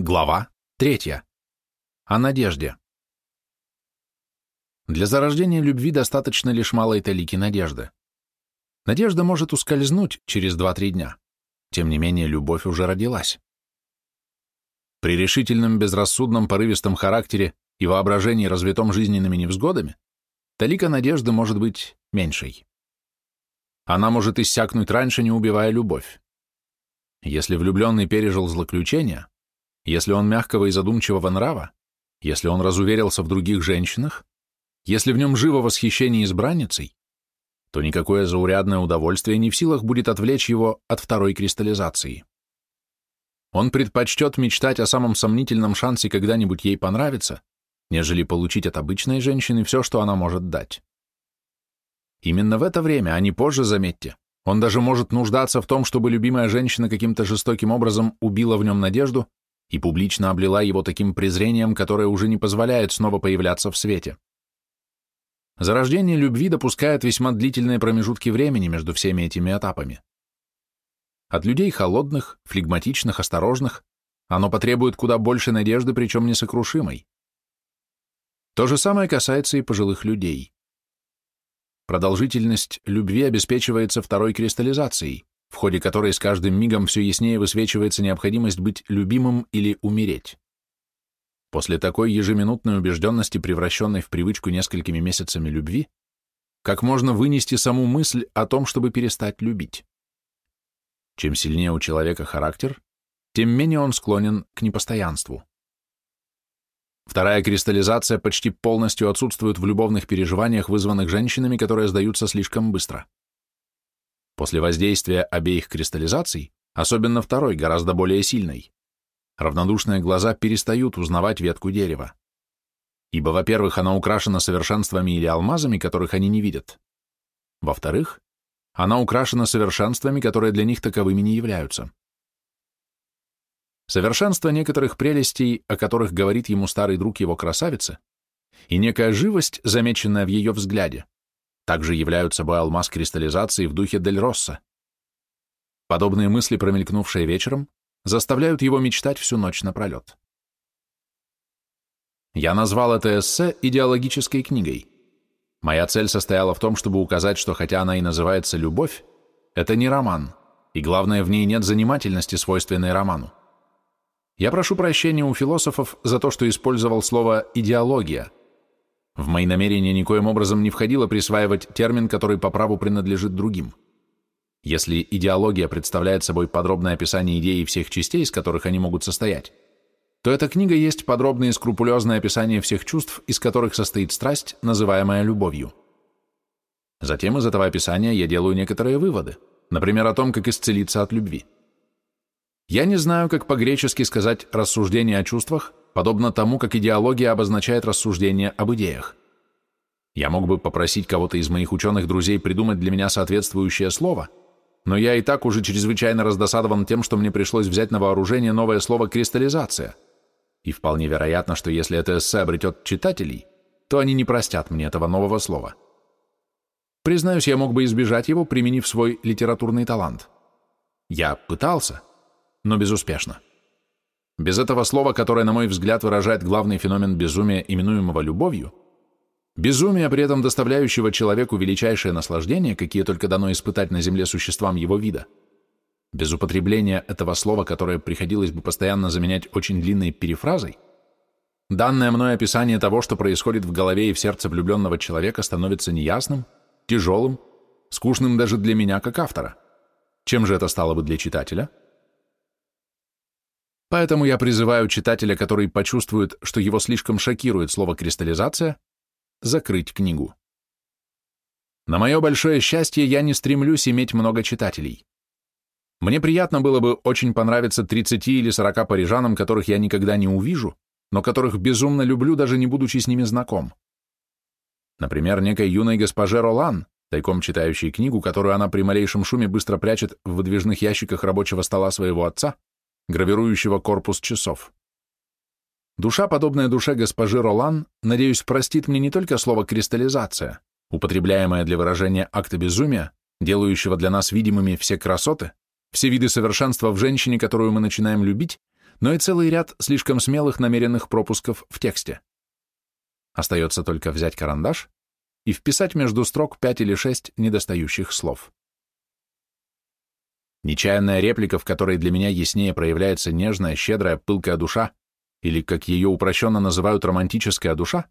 Глава 3. О надежде. Для зарождения любви достаточно лишь малой талики надежды. Надежда может ускользнуть через 2-3 дня. Тем не менее, любовь уже родилась. При решительном, безрассудном, порывистом характере и воображении, развитом жизненными невзгодами, талика надежды может быть меньшей. Она может иссякнуть раньше, не убивая любовь. Если влюбленный пережил злоключение, если он мягкого и задумчивого нрава, если он разуверился в других женщинах, если в нем живо восхищение избранницей, то никакое заурядное удовольствие не в силах будет отвлечь его от второй кристаллизации. Он предпочтет мечтать о самом сомнительном шансе когда-нибудь ей понравиться, нежели получить от обычной женщины все, что она может дать. Именно в это время, а не позже, заметьте, он даже может нуждаться в том, чтобы любимая женщина каким-то жестоким образом убила в нем надежду и публично облила его таким презрением, которое уже не позволяет снова появляться в свете. Зарождение любви допускает весьма длительные промежутки времени между всеми этими этапами. От людей холодных, флегматичных, осторожных оно потребует куда больше надежды, причем несокрушимой. То же самое касается и пожилых людей. Продолжительность любви обеспечивается второй кристаллизацией ходе которой с каждым мигом все яснее высвечивается необходимость быть любимым или умереть. После такой ежеминутной убежденности, превращенной в привычку несколькими месяцами любви, как можно вынести саму мысль о том, чтобы перестать любить? Чем сильнее у человека характер, тем менее он склонен к непостоянству. Вторая кристаллизация почти полностью отсутствует в любовных переживаниях, вызванных женщинами, которые сдаются слишком быстро. После воздействия обеих кристаллизаций, особенно второй, гораздо более сильной, равнодушные глаза перестают узнавать ветку дерева. Ибо, во-первых, она украшена совершенствами или алмазами, которых они не видят. Во-вторых, она украшена совершенствами, которые для них таковыми не являются. Совершенство некоторых прелестей, о которых говорит ему старый друг его красавицы, и некая живость, замеченная в ее взгляде, также являются собой алмаз кристаллизации в духе Дель Росса. Подобные мысли, промелькнувшие вечером, заставляют его мечтать всю ночь напролет. Я назвал это эссе идеологической книгой. Моя цель состояла в том, чтобы указать, что хотя она и называется «Любовь», это не роман, и главное, в ней нет занимательности, свойственной роману. Я прошу прощения у философов за то, что использовал слово «идеология», в мои намерения никоим образом не входило присваивать термин, который по праву принадлежит другим. Если идеология представляет собой подробное описание идей и всех частей, из которых они могут состоять, то эта книга есть подробное и скрупулезное описание всех чувств, из которых состоит страсть, называемая любовью. Затем из этого описания я делаю некоторые выводы, например, о том, как исцелиться от любви. Я не знаю, как по-гречески сказать «рассуждение о чувствах», подобно тому, как идеология обозначает рассуждение об идеях. Я мог бы попросить кого-то из моих ученых-друзей придумать для меня соответствующее слово, но я и так уже чрезвычайно раздосадован тем, что мне пришлось взять на вооружение новое слово «кристаллизация». И вполне вероятно, что если это эссе обретет читателей, то они не простят мне этого нового слова. Признаюсь, я мог бы избежать его, применив свой литературный талант. Я пытался, но безуспешно. Без этого слова, которое, на мой взгляд, выражает главный феномен безумия, именуемого любовью, безумия, при этом доставляющего человеку величайшее наслаждение, какие только дано испытать на земле существам его вида, без употребления этого слова, которое приходилось бы постоянно заменять очень длинной перефразой, данное мной описание того, что происходит в голове и в сердце влюбленного человека, становится неясным, тяжелым, скучным даже для меня как автора. Чем же это стало бы для читателя? Поэтому я призываю читателя, который почувствует, что его слишком шокирует слово «кристаллизация», закрыть книгу. На мое большое счастье, я не стремлюсь иметь много читателей. Мне приятно было бы очень понравиться 30 или 40 парижанам, которых я никогда не увижу, но которых безумно люблю, даже не будучи с ними знаком. Например, некой юной госпоже Ролан, тайком читающей книгу, которую она при малейшем шуме быстро прячет в выдвижных ящиках рабочего стола своего отца, гравирующего корпус часов. Душа, подобная душе госпожи Ролан, надеюсь, простит мне не только слово «кристаллизация», употребляемое для выражения акта безумия, делающего для нас видимыми все красоты, все виды совершенства в женщине, которую мы начинаем любить, но и целый ряд слишком смелых намеренных пропусков в тексте. Остается только взять карандаш и вписать между строк пять или шесть недостающих слов. Нечаянная реплика, в которой для меня яснее проявляется нежная, щедрая, пылкая душа, или, как ее упрощенно называют, романтическая душа,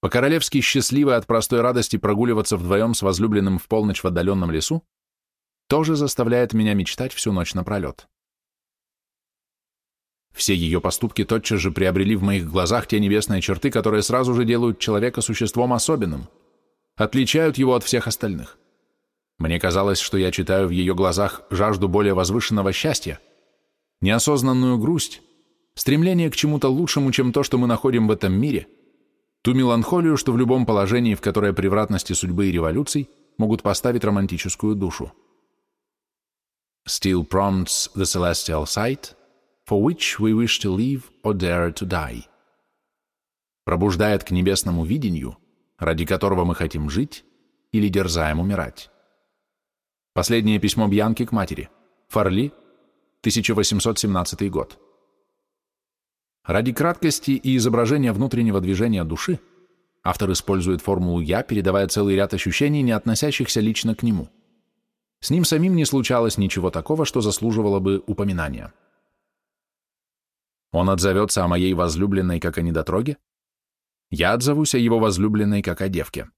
по-королевски счастливая от простой радости прогуливаться вдвоем с возлюбленным в полночь в отдаленном лесу, тоже заставляет меня мечтать всю ночь напролет. Все ее поступки тотчас же приобрели в моих глазах те небесные черты, которые сразу же делают человека существом особенным, отличают его от всех остальных. Мне казалось, что я читаю в ее глазах жажду более возвышенного счастья, неосознанную грусть, стремление к чему-то лучшему, чем то, что мы находим в этом мире, ту меланхолию, что в любом положении, в которое превратности судьбы и революций могут поставить романтическую душу. Still prompts the celestial sight, for which we wish to live or dare to die. Пробуждает к небесному видению, ради которого мы хотим жить или дерзаем умирать. Последнее письмо Бьянки к матери. Фарли, 1817 год. Ради краткости и изображения внутреннего движения души автор использует формулу «я», передавая целый ряд ощущений, не относящихся лично к нему. С ним самим не случалось ничего такого, что заслуживало бы упоминания. Он отзовется о моей возлюбленной как о недотроге, я отзовусь о его возлюбленной как о девке.